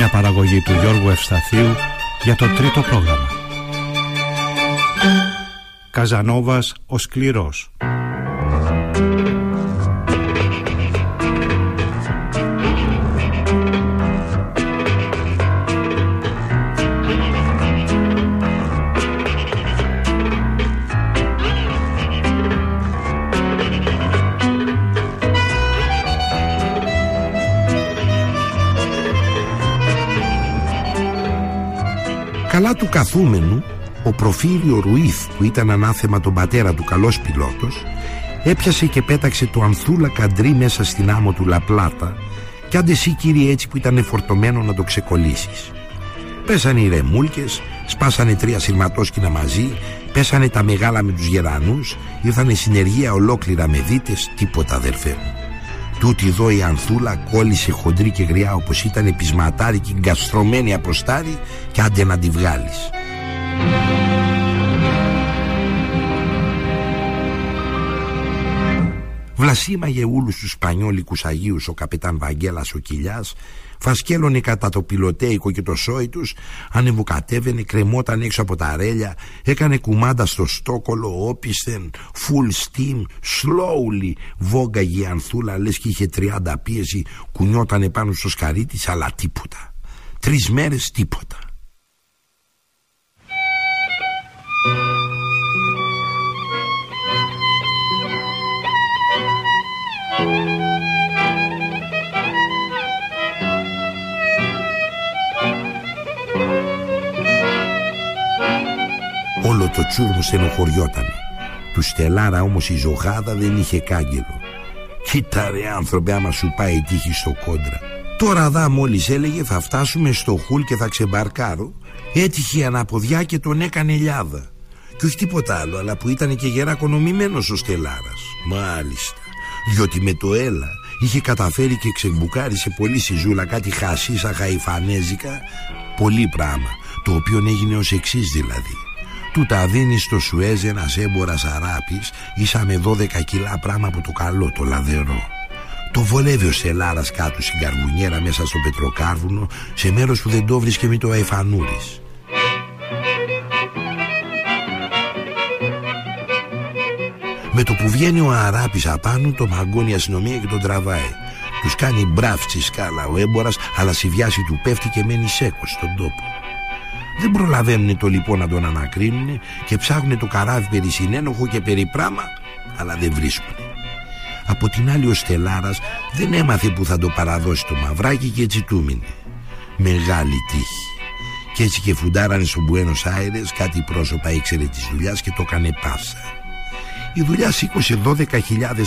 Μια παραγωγή του Γιώργου Ευσταθίου για το τρίτο πρόγραμμα. Καζανόβας ο Σκληρός. Καλά του καθούμενου, ο προφίλιο Ρουίθ που ήταν ανάθεμα τον πατέρα του καλός πιλότος, έπιασε και πέταξε το ανθούλα καντρί μέσα στην άμμο του Λαπλάτα κι άντε εσύ κύριε έτσι που ήταν φορτωμένο να το ξεκολλήσεις. Πέσανε οι ρεμούλκες, σπάσανε τρία σειρματόσκηνα μαζί, πέσανε τα μεγάλα με τους γερανούς, ήρθανε συνεργεία ολόκληρα με δίτες, τίποτα αδερφέ μου. Τούτη εδώ η Ανθούλα κόλλησε χοντρή και γριά όπως ήταν επισματάρικη γκαστρωμένη από στάρι και άντε να τη βγάλεις. Βλασίμαγε όλους τους Σπανιόλικους Αγίους ο καπετάν Βαγγέλας ο Κιλιάς Φασκέλωνε κατά το πιλωτέικο και το σόι τους Ανεβοκατέβαινε, κρεμόταν έξω από τα ρέλια Έκανε κουμάντα στο στόκολο Όπισθεν, full steam Slowly Βόγκαγε η ανθούλα λες και είχε 30 πίεση Κουνιότανε πάνω στο σκαρί της Αλλά τίποτα. Τρεις μέρες τίποτα το τσούρμο στενοχωριότανε. Του στελάρα όμως η ζωγάδα δεν είχε κάγκελο. Κοίτα ρε άνθρωπε άμα σου πάει η τύχη στο κόντρα. Τώρα δά μόλις έλεγε θα φτάσουμε στο χουλ και θα ξεμπαρκάρω. Έτυχε αναποδιά και τον έκανε λιάδα. Και όχι τίποτα άλλο, αλλά που ήταν και γερά κονομημένος ο Στελάρας. Μάλιστα. Διότι με το έλα είχε καταφέρει και ξεμπουκάρισε πολύ στη ζούλα κάτι χασίσα χαϊφανέζικα. Πολύ πράγμα, το οποίο έγινε ως εξής δηλαδή. Του τα δίνει στο Σουέζ ένας έμπορας αράπης ίσα με 12 κιλά πράγμα από το καλό, το λαδερό. Το βολεύει ο Σελάρας κάτω στην καρβουνιέρα μέσα στο πετροκάρβουνο σε μέρος που δεν το βρίσκε με το αϊφανούρης. Με το που βγαίνει ο Αράπης απάνω το μαγκώνει η αστυνομία και τον τραβάει. Τους κάνει μπράφτσι σκάλα ο έμπορας αλλά στη βιάση του πέφτει και μένει σέκος στον τόπο. Δεν προλαβαίνουν το λοιπόν να τον ανακρίνουν και ψάχνουν το καράβι περί συνένοχο και περί πράμα, αλλά δεν βρίσκουν. Από την άλλη ο Στελάρας δεν έμαθε που θα το παραδώσει το μαυράκι και έτσι του μείνε. Μεγάλη τύχη. Και έτσι και φουντάρανε στον Μπουένος Άιρες κάτι πρόσωπα ήξερε της δουλειάς και το έκανε πάσα. Η δουλειά σήκωσε 12.000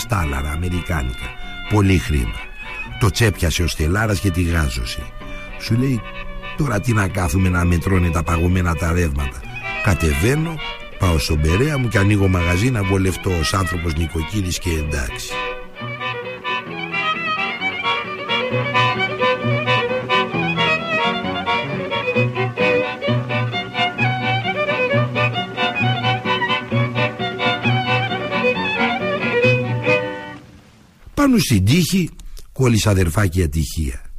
τάλαρα αμερικάνικα. Πολύ χρήμα. Το τσέπιασε ο Στελάρας και τη γάζωσε. Σου λέει Τώρα τι να κάθουμε να μετρώνε τα παγωμένα τα ρεύματα. Κατεβαίνω, πάω στον Περέα μου και ανοίγω μαγαζί να βολευτώ ως άνθρωπος νοικοκύρης και εντάξει. Πάνω στην τύχη κόλλησα αδερφάκι ατυχία.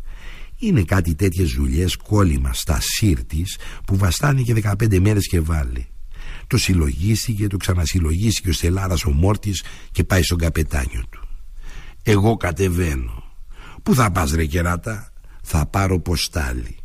Είναι κάτι τέτοιες δουλειές κόλλημα στα σύρτης που βαστάνει και 15 μέρες και βάλει. Το συλλογίστηκε, το ξανασυλλογίστηκε ο Στελάρας ο Μόρτης και πάει στον καπετάνιο του. Εγώ κατεβαίνω. Πού θα πας ρε κεράτα, θα πάρω ποστάλι.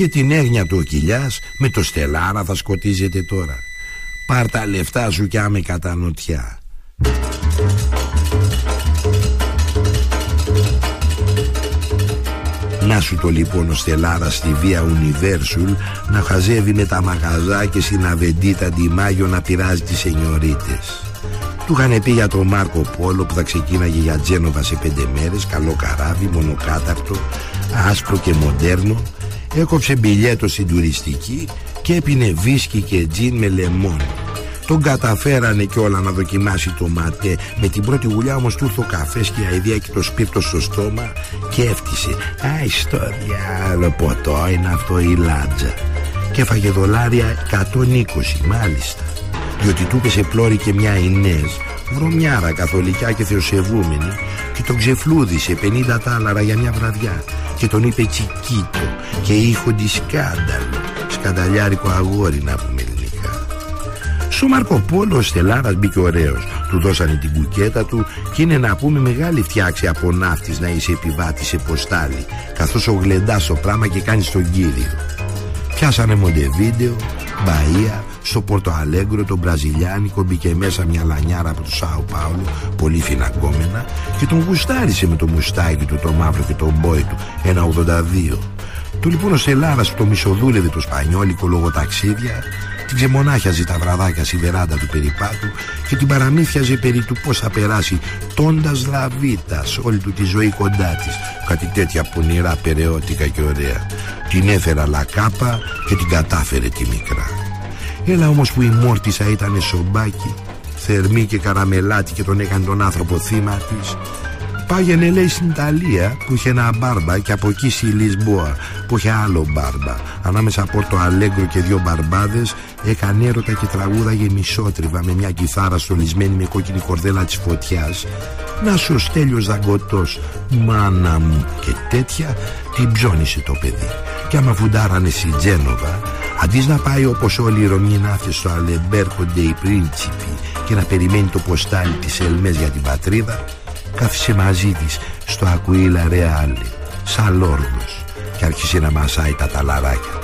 είχε την έγνοια του ο κοιλιάς με το στελάρα θα σκοτίζεται τώρα. Πάρ τα λεφτά σου κι άμε κατανοτιά. Να σου το λοιπόν ο Στελάρας στη βία Universal να χαζεύει με τα μαγαζά και στην Αβεντίτα Ντιμάγιο να πειράζει τις ενιωρίτες. Του είχαν πει για τον Μάρκο Πόλο που θα ξεκίναγε για Τζένοβα σε πέντε μέρες, καλό καράβι, μονοκάταρτο, άσπρο και μοντέρνο, Έκοψε μπιλιέτο στην τουριστική και έπινε βίσκι και τζιν με λεμόνι τον καταφέρανε και όλα να δοκιμάσει το ματέ. Με την πρώτη γουλιά όμως του ήρθε ο καφές και η αηδία και το σπίρτο στο στόμα Και έφτισε Άι στο διάλο ποτό είναι αυτό η λάτζα Και έφαγε δολάρια 120 μάλιστα. Διότι του έπεσε πλώρη και μια Ινές Βρωμιάρα καθολικιά και θεοσεβούμενη Και τον ξεφλούδισε 50 τάλαρα για μια βραδιά Και τον είπε τσικίτο Και ήχοντι σκάνταλο Σκανταλιάρικο αγόρι να πούμε στο Μαρκοπόλο ο Στελάρας μπήκε ωραίος. Του δώσανε την κουκέτα του Και είναι να πούμε μεγάλη φτιάξη από ναύτης Να είσαι επιβάτης σε ποστάλι Καθώς ο γλεντάς στο πράμα και κάνεις τον κύριο Πιάσανε Μοντεβίντεο Μπαΐα στο Πόρτο Αλέγκρο τον Μπραζιλιάνικο μπήκε μέσα μια λανιάρα από το Σάου Πάουλο πολύ φινακόμενα και τον γουστάρισε με το μουστάκι του το μαύρο και τον μπόι του ένα 82 του λοιπόν ο Στελάρας που το μισοδούλευε το Σπανιόλικο λόγω ταξίδια την ξεμονάχιαζε τα βραδάκια στη βεράντα του περιπάτου και την παραμύθιαζε περί του πώς θα περάσει τόντας λαβίτας όλη του τη ζωή κοντά της. Κάτι τέτοια πονηρά περαιώτικα και ωραία. Την έφερα λακάπα και την κατάφερε τη μικρά έλα όμως που η μόρτισα ήταν σομπάκι θερμή και καραμελάτη και τον έκανε τον άνθρωπο θύμα της Πάγαινε λέει στην Ιταλία που είχε ένα μπάρμπα και από εκεί στη Λισμπόα που είχε άλλο μπάρμπα. Ανάμεσα από το Αλέγκρο και δύο μπαρμπάδες έκανε έρωτα και τραγούδα μισότριβα με μια κιθάρα στολισμένη με κόκκινη κορδέλα της φωτιάς. Να σου στέλιος δαγκωτός, μάνα μου και τέτοια την ψώνισε το παιδί. Και άμα φουντάρανε στη Τζένοβα, αντί να πάει όπως όλοι οι Ρωμιοί ναύτες στο Αλεμπέρκο Ντεϊ Πρίντσιπι και να περιμένει το ποστάλι της Ελμές για την πατρίδα, κάθισε μαζί της στο Ακουίλα Ρεάλ σαν λόρδος και άρχισε να μασάει τα ταλαράκια.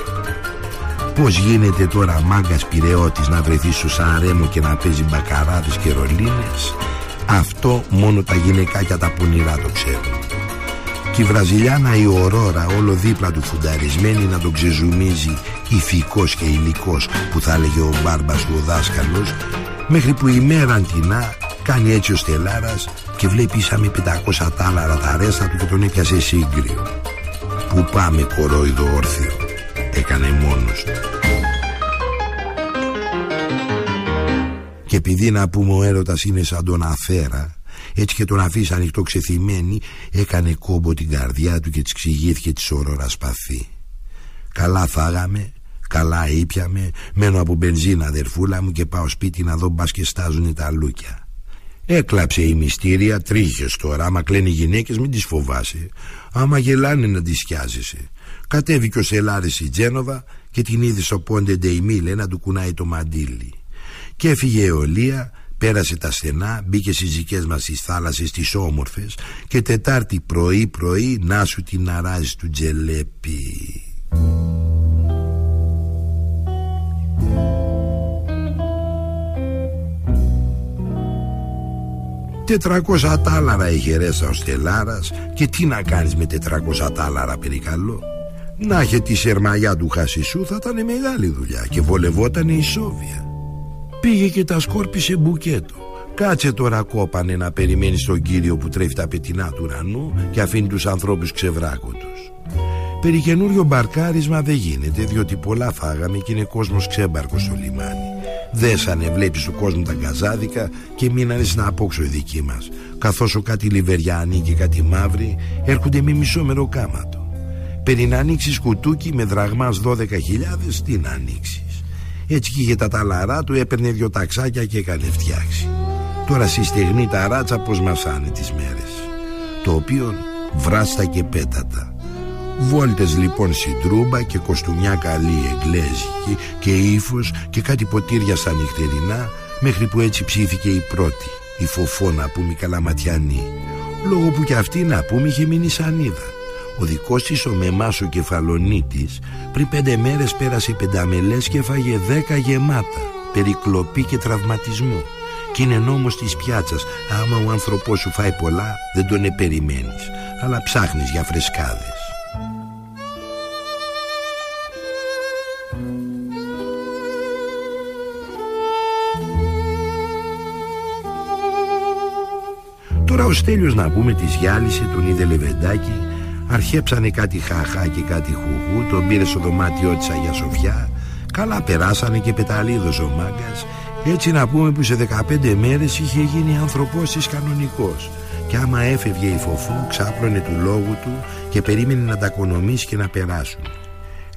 Πώς γίνεται τώρα μάγκας πυρεώτης να βρεθεί στο Σαρέμο και να παίζει μπακαράδες και ρολίνες; Αυτό μόνο τα γυναικάκια τα πονηρά το ξέρουν Και η Βραζιλιάνα η Ορόρα όλο δίπλα του φουνταρισμένη να τον ξεζουμίζει ηθικός και υλικός που θα έλεγε ο μπάρμπας του ο δάσκαλος Μέχρι που η μέρα αντινά κάνει έτσι ο Στελάρας και βλέπει ίσα με 500 τάλαρα τα ρέστα του και τον έπιασε σύγκριο. Πού πάμε κορόιδο όρθιο, έκανε μόνος του. Και επειδή να πούμε ο έρωτας είναι σαν τον αφέρα, έτσι και τον αφήσει ανοιχτό ξεθυμένη, έκανε κόμπο την καρδιά του και της ξηγήθηκε της όρορας σπαθή. Καλά φάγαμε, καλά ήπιαμε, μένω από μπενζίνα αδερφούλα μου και πάω σπίτι να δω μπας και στάζουν τα λούκια. Έκλαψε η μυστήρια, τρίχες τώρα. Άμα κλαίνει οι γυναίκες μην τις φοβάσαι. Άμα γελάνε να τις σκιάζεσαι. Κατέβηκε ο Σελάρης στη Τζένοβα και την είδε στο Πόντε Ντεϊμίλε να του κουνάει το μαντίλι. Και έφυγε η Ολία, πέρασε τα στενά, μπήκε στις δικές μας στις θάλασσες τις όμορφες και Τετάρτη πρωί πρωί να σου την αράζει του τζελέπι. 400 τάλαρα είχε ρέστα ο Στελάρας και τι να κάνεις με 400 τάλαρα περικαλώ να είχε τη σερμαγιά του χασισού θα ήταν μεγάλη δουλειά και βολευόταν η Σόβια πήγε και τα σκόρπισε μπουκέτο Κάτσε τώρα κόπανε να περιμένεις τον κύριο που τρέφει τα πετεινά του ουρανού και αφήνει τους ανθρώπους ξεβράκωτους. Περί καινούριο μπαρκάρισμα δεν γίνεται διότι πολλά φάγαμε και είναι κόσμος ξέμπαρκος στο λιμάνι. Δέσανε βλέπεις του κόσμου τα γκαζάδικα και μείνανε στην απόξω οι δικοί μας καθώς κάτι λιβεριάνοι και κάτι μαύροι έρχονται με μισό μεροκάματο. Περί να ανοίξεις κουτούκι με δραχμάς 12.000 τι να ανοίξεις. Έτσι και για τα ταλαρά του έπαιρνε δυο ταξάκια και έκανε φτιάξει. Τώρα στη στεγνή τα ράτσα πως μασάνε τις μέρες. Το οποίο βράστα και πέτατα Βόλτες λοιπόν στην τρούμπα και κοστούμια καλή εγγλέζικη και ύφος και κάτι ποτήρια στα νυχτερινά μέχρι που έτσι ψήθηκε η πρώτη, η Φοφόνα που μη καλαματιανή. Λόγω που κι αυτή να πούμε είχε μείνει σανίδα. Ο δικός της ο Μεμάς ο Κεφαλονίτης πριν πέντε μέρες πέρασε πενταμελές και φάγε δέκα γεμάτα περικλοπή και τραυματισμό. Κι είναι νόμος της πιάτσας. Άμα ο άνθρωπός σου φάει πολλά δεν τον επεριμένεις αλλά ψάχνεις για φρεσκάδες. Τώρα ο Στέλιος να πούμε της γυάλισε τον είδε λεβεντάκι Αρχέψανε κάτι χαχά και κάτι χουχού Τον πήρε στο δωμάτιό της Αγία Σοφιά. Καλά περάσανε και πεταλίδος ο μάγκας. Έτσι να πούμε που σε 15 μέρες είχε γίνει ανθρωπός της κανονικός. Και άμα έφευγε η φοφού ξάπλωνε του λόγου του Και περίμενε να τα οικονομήσει και να περάσουν.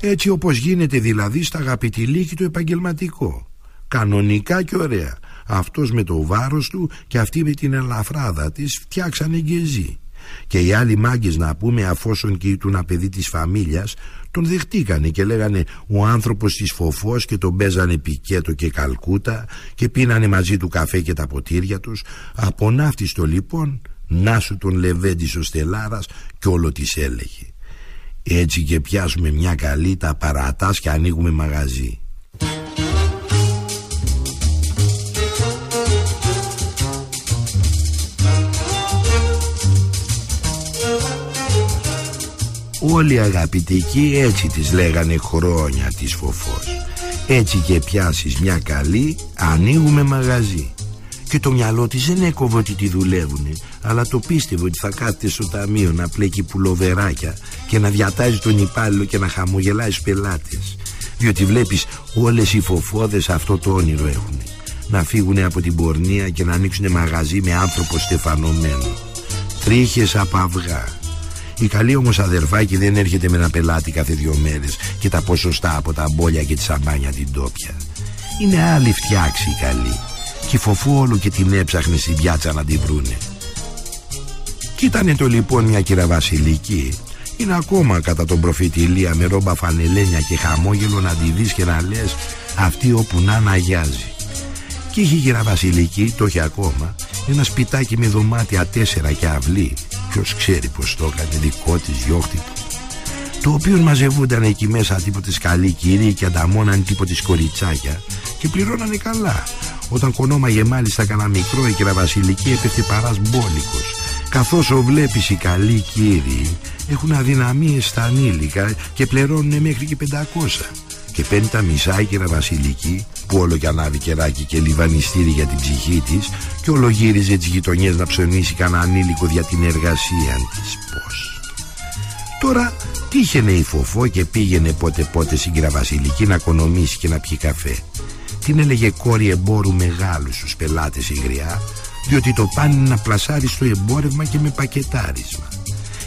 Έτσι όπως γίνεται δηλαδή στα αγαπητηλίκη του επαγγελματικό. Κανονικά και ωραία. Αυτός με το βάρος του και αυτή με την ελαφράδα της φτιάξανε γκεζί. Και οι άλλοι μάγκες να πούμε αφόσον και ήταν ένα παιδί της φαμίλιας τον δεχτήκανε και λέγανε ο άνθρωπος της φοφός και τον παίζανε πικέτο και καλκούτα και πίνανε μαζί του καφέ και τα ποτήρια τους. Από ναύτιστο λοιπόν να σου τον Λεβέντης ο Στελάρας και όλο της έλεγε έτσι και πιάσουμε μια καλή τα παρατάς και ανοίγουμε μαγαζί Όλοι οι αγαπητικοί έτσι τις λέγανε χρόνια της φοφός. Έτσι και πιάσεις μια καλή ανοίγουμε μαγαζί. Και το μυαλό της δεν έκοβε ότι τη δουλεύουνε Αλλά το πίστευε ότι θα κάθεται στο ταμείο να πλέκει πουλοβεράκια Και να διατάζει τον υπάλληλο και να χαμογελάει στους πελάτες. Διότι βλέπεις όλες οι φοφόδες αυτό το όνειρο έχουν Να φύγουν από την πορνεία και να ανοίξουν μαγαζί με άνθρωπο στεφανωμένο. Τρίχες από αυγά η καλή όμως αδερφάκη δεν έρχεται με ένα πελάτη κάθε δύο μέρες και τα ποσοστά από τα μπόλια και τη σαμπάνια την τόπια. Είναι άλλη φτιάξη η καλή και φοφού όλο και την έψαχνε στην πιάτσα να την βρούνε. Κοίτανε το λοιπόν μια κυρα Βασιλική είναι ακόμα κατά τον προφήτη Ηλία με ρόμπα φανελένια και χαμόγελο να τη δεις και να λες αυτή όπου να αναγιάζει. Και είχε η κυρα Βασιλική, το έχει ακόμα, ένα σπιτάκι με δωμάτια τέσσερα και αυλή Ποιος ξέρει πως το έκανε δικό της διώχτη του το οποίο μαζευούνταν εκεί μέσα τίποτε καλοί κύριοι και ανταμώναν τίποτε κοριτσάκια και πληρώνανε καλά. Όταν κονόμαγε μάλιστα κανένα μικρό η Βασιλική έπεφτε παράς μπόλικος. Καθώς ο βλέπεις οι καλοί κύριοι έχουν αδυναμίες στα ανήλικα και πληρώνουν μέχρι και 500 και παίρνει τα μισά η Βασιλική που όλο κι ανάβει κεράκι και λιβανιστήρι για την ψυχή της και όλο γύριζε τις γειτονιές να ψωνίσει κανένα ανήλικο για την εργασία της. Πως τώρα τύχαινε η φοφό και πήγαινε πότε πότε στην Βασιλική να οικονομήσει και να πιει καφέ. Την έλεγε κόρη εμπόρου μεγάλου στους πελάτες η γριά διότι το πάνε να πλασάρεις στο εμπόρευμα και με πακετάρισμα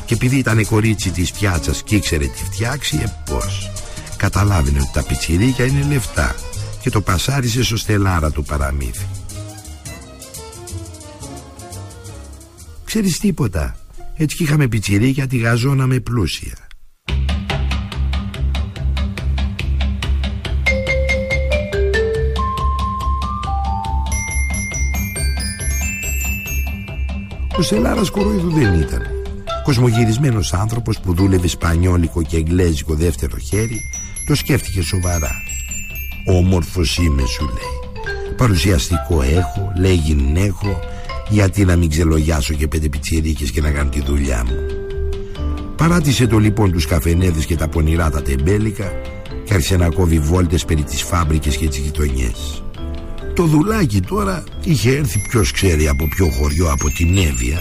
και επειδή ήταν κορίτσι της πιάτσας και ήξερε τι φτιάξει ε πως καταλάβαινε ότι τα πιτσιρίκια είναι λεφτά και το πασάρισε στο στελάρα του παραμύθι. Ξέρεις τίποτα, έτσι κι είχαμε πιτσιρίκια τη γαζώναμε πλούσια. Ο Στελάρας κορόιδου δεν ήταν. Κοσμογυρισμένος άνθρωπος που δούλευε σπανιόλικο και εγγλέζικο δεύτερο χέρι το σκέφτηκε σοβαρά Όμορφος είμαι σου λέει. Παρουσιαστικό έχω, λέγει έχω Γιατί να μην ξελογιάσω και πέντε πιτσιρίκες και να κάνω τη δουλειά μου. Παράτησε το λοιπόν τους καφενέδες και τα πονηρά τα τεμπέλικα Και άρχισε να κόβει βόλτες περί τις φάμπρικες και τις γειτονιές. Το δουλάκι τώρα είχε έρθει ποιος ξέρει από ποιο χωριό από την Εύβοια.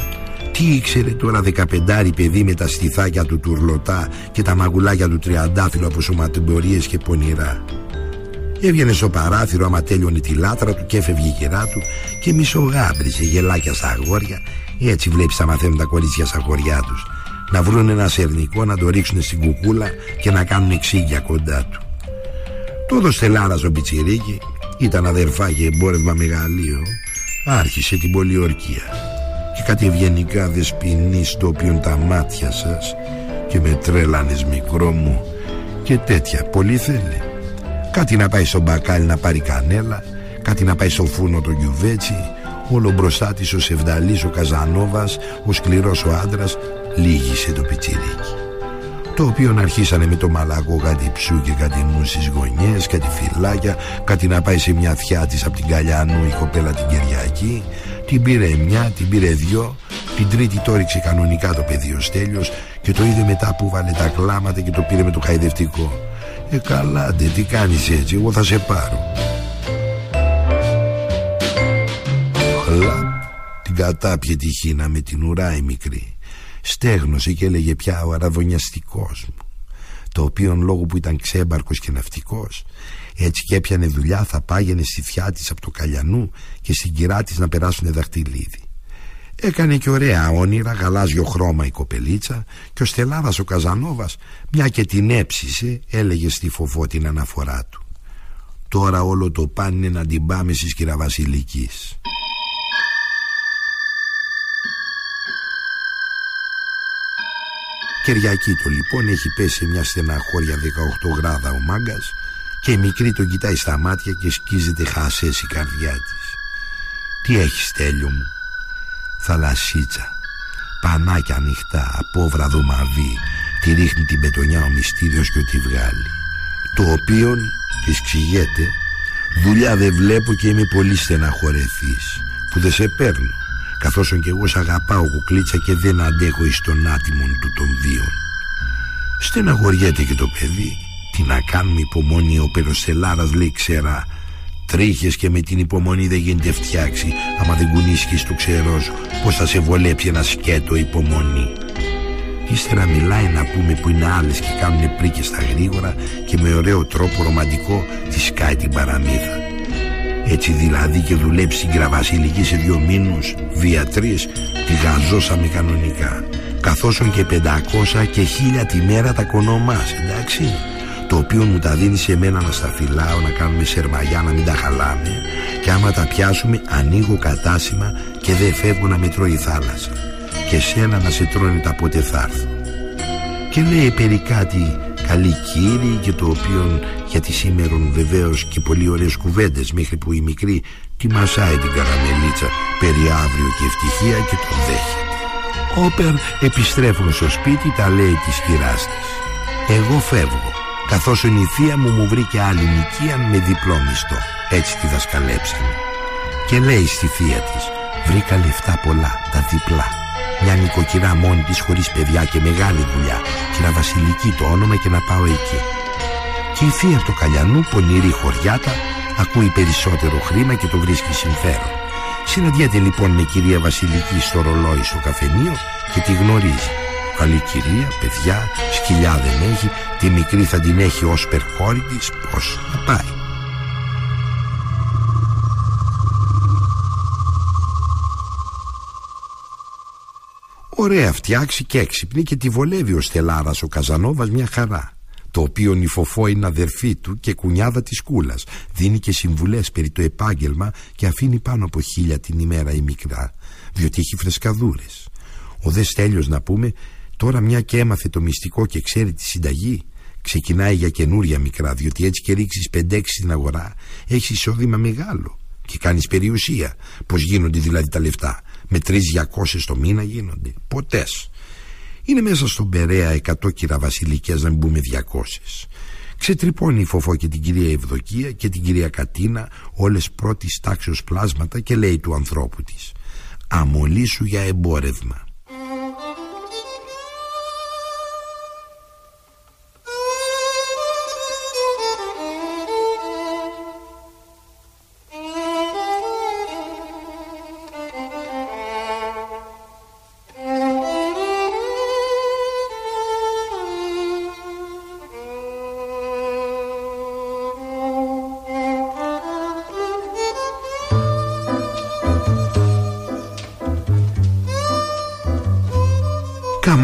Τι ήξερε τώρα δεκαπεντάρι παιδί με τα στιθάκια του τουρλωτά και τα μαγουλάκια του τριαντάφυλλου από σωματεμπορίες και πονηρά. Έβγαινε στο παράθυρο άμα τέλειωνε τη λάτρα του και έφευγε η κερά του και μισογάμπριζε γελάκια στα αγόρια. Έτσι βλέπεις τα μαθαίνουν τα κορίτσια στα χωριά τους. Να βρουν ένα σερνικό να το ρίξουν στην κουκούλα και να κάνουν εξήγια κοντά του. Todo στελάρα ο Πιτσιρίκη ήταν αδερφά και εμπόρευμα μεγαλείο. Άρχισε την πολιορκία και κάτι ευγενικά δεσποινή στο οποίο τα μάτια σας και με τρέλανες μικρό μου και τέτοια πολύ θέλει κάτι να πάει στο μπακάλι να πάρει κανέλα κάτι να πάει στο φούρνο το γιουβέτσι όλο μπροστά της ο Σεβδαλής ο Καζανόβας ο σκληρός ο άντρας λίγησε το πιτσιρίκι. Το οποίο αρχίσανε με το μαλακό κάτι ψού και κάτι μου στις γωνιές, κάτι φυλάκια, κάτι να πάει σε μια θιά της από την Καλιανού η κοπέλα την Κυριακή, την πήρε μια, την πήρε δυο Την τρίτη το ρίξε κανονικά το παιδί ο Στέλιος Και το είδε μετά που βάλε τα κλάματα και το πήρε με το χαϊδευτικό Ε καλά ντε τι κάνεις έτσι εγώ θα σε πάρω. Χλαπ την κατάπιετη χίνα με την ουρά η μικρή. Στέγνωσε και έλεγε πια ο αραβωνιαστικός μου το οποίο λόγω που ήταν ξέμπαρκος και ναυτικός. Έτσι και έπιανε δουλειά θα πάγαινε στη θιά της από το Καλιανού και στην κυρά της να περάσουν δαχτυλίδι Έκανε και ωραία όνειρα, γαλάζιο χρώμα η κοπελίτσα και ο Στελάρας ο Καζανόβας, μια και την έψησε, έλεγε στη φοβό την αναφορά του. Τώρα όλο το πάνε είναι να την πάμε στις κυραβασιλικής. Κυριακή το λοιπόν έχει πέσει μια στεναχώρια 18 γράδα ο μάγκας και η μικρή τον κοιτάει στα μάτια και σκίζεται χασές η καρδιά της. Τι έχεις τέλειο μου; Θαλασσίτσα. Πανάκια ανοιχτά, απόβραδο μαβί Τη ρίχνει την πετονιά ο μυστήριος και τη βγάλει. Το οποίον της ξηγέται Δουλειά δεν βλέπω και είμαι πολύ στεναχωρεθής Που δεν σε παίρνω Καθώς και εγώ σ' αγαπάω κουκλίτσα Και δεν αντέχω εις τον άτιμον του των δύο Στεναχωριέται και το παιδί. Τι να κάνουμε υπομονή Ο Περοστελάρας λέει ξέρα Τρίχες και με την υπομονή δεν γίνεται φτιάξει Άμα δεν κουνήσεις το ξερός Πως θα σε βολέψει ένα σκέτο υπομονή. Ύστερα μιλάει να πούμε που είναι άλλες και κάνουν πρίκες στα γρήγορα Και με ωραίο τρόπο ρομαντικό τη σκάει την παραμύθα. Έτσι δηλαδή και δουλέψει την κραβασιλική σε δύο μήνους Βία τρεις τη γαζώσαμε κανονικά. Καθώς και 500 και 1000 τη μέρα τα κονομάς εντάξει το οποίο μου τα δίνει σε μένα να στα φυλάω να κάνουμε σερμαγιά να μην τα χαλάμε. Και άμα τα πιάσουμε ανοίγω κατάσημα και δεν φεύγω να με τρώει η θάλασσα. Και σένα να σε τρώνε τα πότε θα έρθω. Και λέει περί κάτι καλή κύριοι και το οποίο για τη σήμερα βεβαίως και πολύ ωραίες κουβέντες μέχρι που η μικρή τη μασάει την καραμελίτσα περί αύριο και ευτυχία και τον δέχεται. Όπερ επιστρέφουν στο σπίτι τα λέει της κυράς της. Εγώ φεύγω καθώς η θεία μου μου βρήκε άλλη νοικία με διπλό μισθό. Έτσι τη δασκαλέψανε. Και λέει στη θεία της, βρήκα λεφτά πολλά, τα διπλά. Μια νοικοκυρά μόνη της χωρίς παιδιά και μεγάλη δουλειά. Κυρα Βασιλική το όνομα και να πάω εκεί. Και η θεία του Καλιανού, πονηρή χωριάτα, ακούει περισσότερο χρήμα και το βρίσκει συμφέρον. Συναντιέται λοιπόν με κυρία Βασιλική στο ρολόι στο καφενείο και τη γνωρίζει. Καλή κυρία, παιδιά, σκυλιά δεν έχει Τη μικρή θα την έχει ως περκόρη της Πώς θα πάει. Ωραία φτιάξει και έξυπνη και τη βολεύει ο Στελάρας ο Καζανόβας μια χαρά το οποίο η Φοφό είναι αδερφή του και κουνιάδα της κούλας δίνει και συμβουλές περί το επάγγελμα και αφήνει πάνω από χίλια την ημέρα η μικρά διότι έχει φρεσκαδούρες. Ο δε Στέλιος να πούμε Τώρα μια και έμαθε το μυστικό και ξέρει τη συνταγή Ξεκινάει για καινούρια μικρά Διότι έτσι και ρίξεις 5-6 στην αγορά Έχεις εισόδημα μεγάλο Και κάνεις περιουσία. Πως γίνονται δηλαδή τα λεφτά; Με 3-200 το μήνα γίνονται; Ποτές. Είναι μέσα στον Περέα 100 κυρα βασιλικές Να μην πούμε 200 Ξετρυπώνει η Φοφό και την κυρία Ευδοκία και την κυρία Κατίνα όλες πρώτης τάξεως πλάσματα και λέει του ανθρώπου της «Αμολύσου για εμπόρευμα».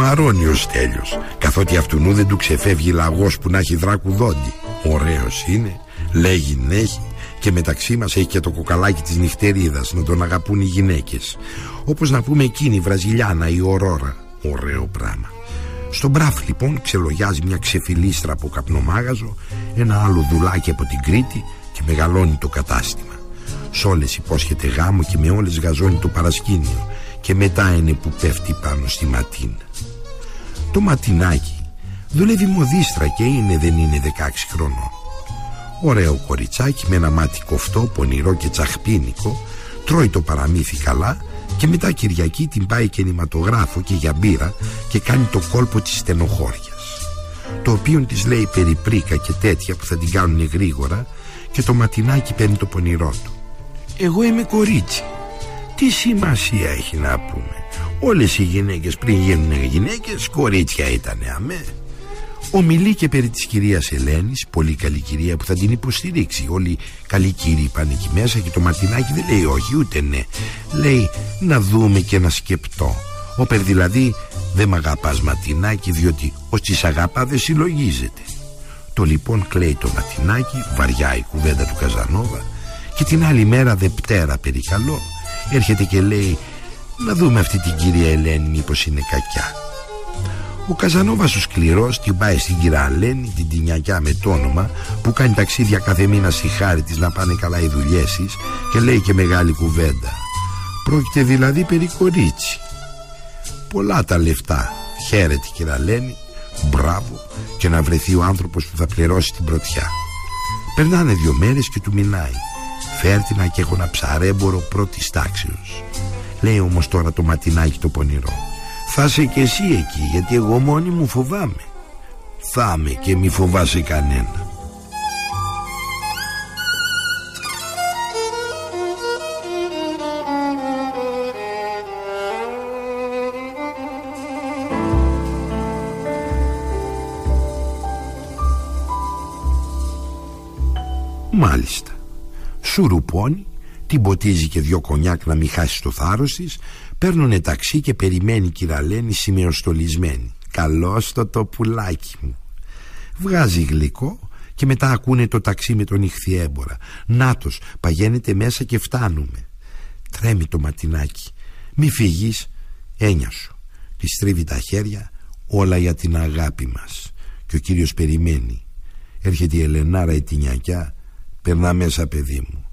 Καμαρώνει ο Στέλιος Καθότι αυτού δεν του ξεφεύγει λαγός που να έχει δράκου δόντι. Ωραίος είναι, λέγει έχει και μεταξύ μας έχει και το κοκαλάκι της νυχτερίδας να τον αγαπούν οι γυναίκες. Όπως να πούμε εκείνη η Βραζιλιάνα η Ορόρα. Ωραίο πράγμα. Στον μπράφ λοιπόν ξελογιάζει μια ξεφυλίστρα από καπνομάγαζο Ένα άλλο δουλάκι από την Κρήτη Και μεγαλώνει το κατάστημα. Σ' όλες υπόσχεται γάμο και με όλες γαζώνει το παρασκήνιο Και μετά είναι που πέφτει πάνω στη ματίνα το ματινάκι δουλεύει μοδίστρα και είναι δεν είναι 16 χρονών. Ωραίο κοριτσάκι με ένα μάτι κοφτό, πονηρό και τσαχπίνικο, τρώει το παραμύθι καλά και μετά Κυριακή την πάει και νηματογράφο και για μπύρα και κάνει το κόλπο της στενοχώριας. Το οποίο της λέει περιπρίκα και τέτοια που θα την κάνουν γρήγορα και το ματινάκι παίρνει το πονηρό του. Εγώ είμαι κορίτσι. Τι σημασία έχει να πούμε; Όλες οι γυναίκες πριν γίνουν γυναίκες Κορίτσια ήταν αμέ. Ομιλεί και περί της κυρίας Ελένης Πολύ καλή κυρία που θα την υποστηρίξει. Όλοι καλοί κύριοι πάνε εκεί μέσα Και το ματινάκι δεν λέει όχι ούτε ναι. Λέει να δούμε και να σκεπτώ Όπερ δηλαδή δεν μ' αγαπάς ματινάκι Διότι ως της αγαπά δεν συλλογίζεται Το λοιπόν κλαίει το ματινάκι Βαριά η κουβέντα του Καζανόβα Και την άλλη μέρα δεπτέρα περικαλώ Έρχεται και λέει Να δούμε αυτή την κυρία Ελένη μήπως είναι κακιά ο Καζανόβας ο σκληρός την πάει στην κυρία Ελένη την τυνιακιά με το όνομα που κάνει ταξίδια κάθε μήνα στη χάρη της να πάνε καλά οι δουλειές της και λέει και μεγάλη κουβέντα. Πρόκειται δηλαδή περί κορίτσι. Πολλά τα λεφτά. Χαίρεται κυρία Λένη, μπράβο και να βρεθεί ο άνθρωπος που θα πληρώσει την πρωτιά. Περνάνε δύο μέρες και του μιλάει. Φέρτηνα και έχω ένα ψαρέμπορο πρώτης τάξεως. Λέει όμως τώρα το ματινάκι το πονηρό. Θα είσαι και εσύ εκεί γιατί εγώ μόνη μου φοβάμαι. Θα είμαι και μη φοβάσαι κανένα. Μάλιστα. Σουρουπώνει, την ποτίζει και δυο κονιάκ να μην χάσει το θάρρος της, παίρνουνε ταξί και περιμένει κυραλένη σημειοστολισμένη. Καλώς το το πουλάκι μου. Βγάζει γλυκό και μετά ακούνε το ταξί με τον ηχθιέμπορα. Νάτος, παγαίνετε μέσα και φτάνουμε. Τρέμει το ματινάκι. Μη φύγεις, έννοια σου. Της στρίβει τα χέρια, όλα για την αγάπη μας. Και ο κύριος περιμένει. Έρχεται η Ελενάρα η τυνιακιά Περνά μέσα παιδί μου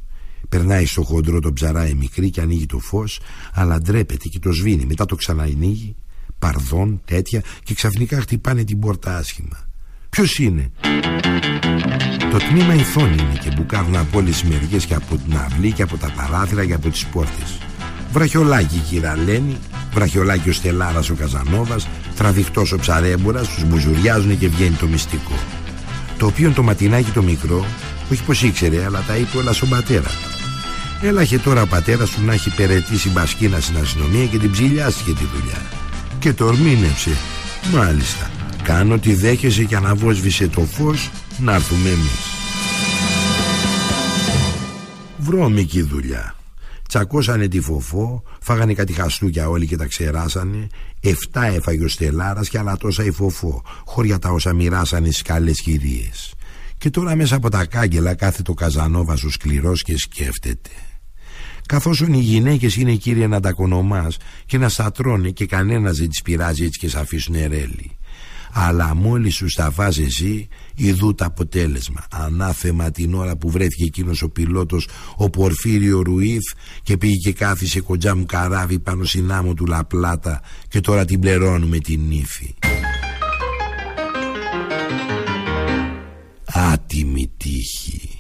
Περνάει στο χοντρό το ψαράει μικρή και ανοίγει το φως Αλλά ντρέπεται και το σβήνει. Μετά το ξανανοίγει Παρδόν τέτοια και ξαφνικά χτυπάνε την πόρτα άσχημα. Ποιος είναι; Το τμήμα ηθών είναι και μπουκάρουν από όλες τις μεριές Και από την αυλή και από τα παράθυρα και από τις πόρτες. Βραχιολάκι κύρα Λένη Βραχιολάκι ο Στελάρας ο Καζανόβας Τραβηχτός ο Ψαρέμπορας Τους μπουζουριάζουν και βγαίνει το μυστικό. Το οποίο το ματινάκι το μικρό όχι πως ήξερε αλλά τα είπε όλα στον πατέρα Έλαχε τώρα ο πατέρας του να έχει περαιτήσει μπασκίνα στην αστυνομία και την ψηλιάστηκε τη δουλειά. Και το ορμήνεψε Μάλιστα. Κάνω ότι δέχεσαι και αναβόσβησε το φως Να έρθουμε εμείς. Βρώμικη δουλειά. Τσακώσανε τη φοφό Φάγανε κάτι χαστούκια όλοι και τα ξεράσανε. Εφτά έφαγε ο Στελάρας και άλλα τόσα η φοφό. Χωριά τα όσα μοιράσανε στις καλές κυρίες. Και τώρα μέσα από τα κάγκελα κάθεται ο Καζανόβας ο σκληρός και σκέφτεται Καθώς οι γυναίκες είναι κύριε να τα κονομάς Και να στατρώνε και κανένας δεν τις πειράζει έτσι και σ' αφήσουν ερέλη αλλά μόλις σου στα φας εσύ ειδού το αποτέλεσμα. Ανάθεμα την ώρα που βρέθηκε εκείνος ο πιλότος ο Πορφύριο Ρουίθ και πήγε και κάθισε κοντζά μου καράβι πάνω στην άμμο του Λαπλάτα και τώρα την πληρώνουμε την ύφη άτιμη τύχη